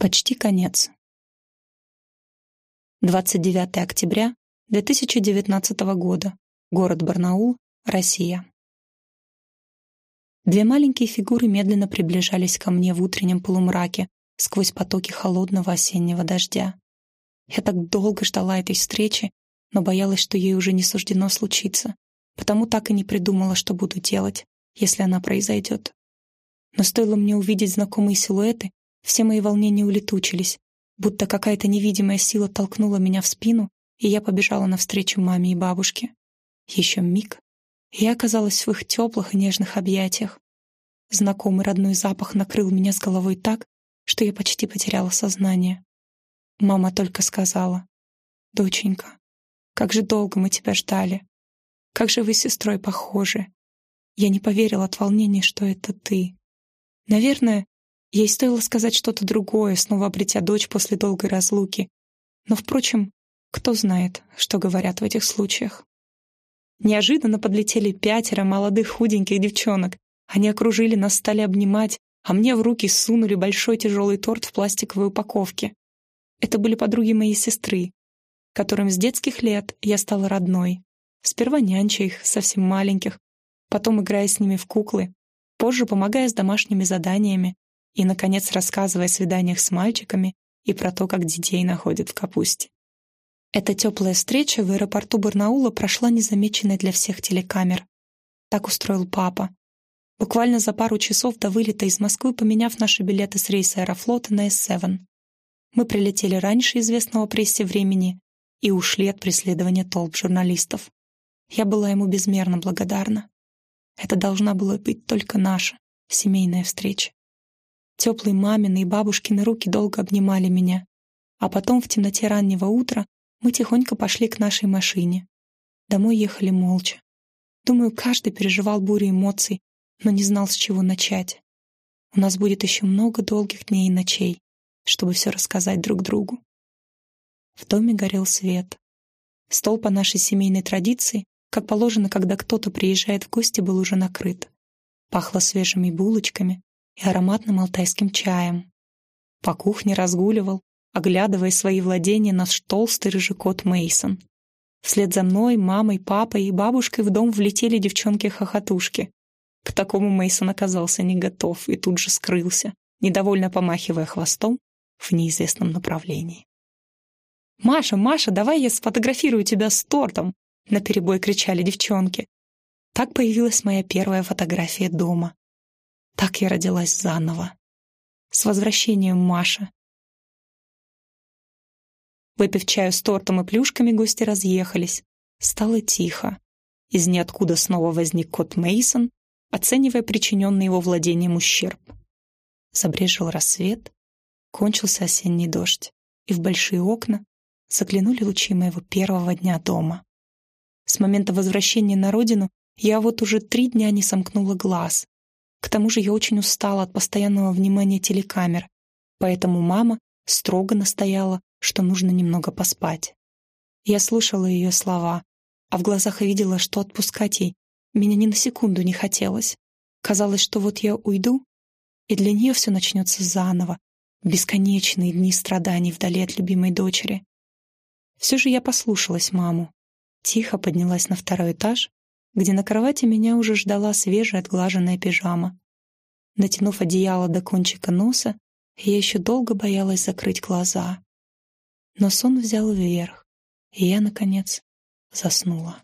Почти конец. 29 октября 2019 года. Город Барнаул, Россия. Две маленькие фигуры медленно приближались ко мне в утреннем полумраке сквозь потоки холодного осеннего дождя. Я так долго ждала этой встречи, но боялась, что ей уже не суждено случиться, потому так и не придумала, что буду делать, если она произойдет. Но стоило мне увидеть знакомые силуэты, все мои волнения улетучились, будто какая-то невидимая сила толкнула меня в спину, и я побежала навстречу маме и бабушке. Еще миг, и я оказалась в их теплых и нежных объятиях. Знакомый родной запах накрыл меня с головой так, что я почти потеряла сознание. Мама только сказала, «Доченька, как же долго мы тебя ждали! Как же вы с сестрой похожи!» Я не поверила от волнения, что это ты. Наверное, Ей стоило сказать что-то другое, снова обретя дочь после долгой разлуки. Но, впрочем, кто знает, что говорят в этих случаях. Неожиданно подлетели пятеро молодых худеньких девчонок. Они окружили нас, стали обнимать, а мне в руки сунули большой тяжелый торт в пластиковой упаковке. Это были подруги моей сестры, которым с детских лет я стала родной. Сперва нянча их, совсем маленьких, потом играя с ними в куклы, позже помогая с домашними заданиями, и, наконец, рассказывая о свиданиях с мальчиками и про то, как детей находят в капусте. Эта теплая встреча в аэропорту Барнаула прошла незамеченной для всех телекамер. Так устроил папа. Буквально за пару часов до вылета из Москвы, поменяв наши билеты с рейса Аэрофлота на S7. Мы прилетели раньше известного прессе времени и ушли от преследования толп журналистов. Я была ему безмерно благодарна. Это должна была быть только наша семейная встреча. Теплые мамины и бабушкины руки долго обнимали меня. А потом в темноте раннего утра мы тихонько пошли к нашей машине. Домой ехали молча. Думаю, каждый переживал бурю эмоций, но не знал, с чего начать. У нас будет еще много долгих дней и ночей, чтобы все рассказать друг другу. В доме горел свет. Стол по нашей семейной традиции, как положено, когда кто-то приезжает в гости, был уже накрыт. Пахло свежими булочками, и ароматным алтайским чаем. По кухне разгуливал, оглядывая свои владения наш толстый рыжий кот Мейсон. Вслед за мной, мамой, папой и бабушкой в дом влетели девчонки-хохотушки. К такому Мейсон оказался не готов и тут же скрылся, недовольно помахивая хвостом в неизвестном направлении. «Маша, Маша, давай я сфотографирую тебя с тортом!» — наперебой кричали девчонки. Так появилась моя первая фотография дома. Так я родилась заново. С возвращением Маша. Выпив чаю с тортом и плюшками, гости разъехались. Стало тихо. Из ниоткуда снова возник кот Мейсон, оценивая причиненный его владением ущерб. Забрежил рассвет, кончился осенний дождь, и в большие окна заглянули лучи моего первого дня дома. С момента возвращения на родину я вот уже три дня не сомкнула глаз, к тому же я очень устала от постоянного внимания телекамер, поэтому мама строго настояла, что нужно немного поспать. Я слушала ее слова, а в глазах видела, что отпускать ей меня ни на секунду не хотелось. Казалось, что вот я уйду, и для нее все начнется заново, бесконечные дни страданий вдали от любимой дочери. Все же я послушалась маму. Тихо поднялась на второй этаж где на кровати меня уже ждала свежая отглаженная пижама. Натянув одеяло до кончика носа, я еще долго боялась закрыть глаза. Но сон взял вверх, и я, наконец, заснула.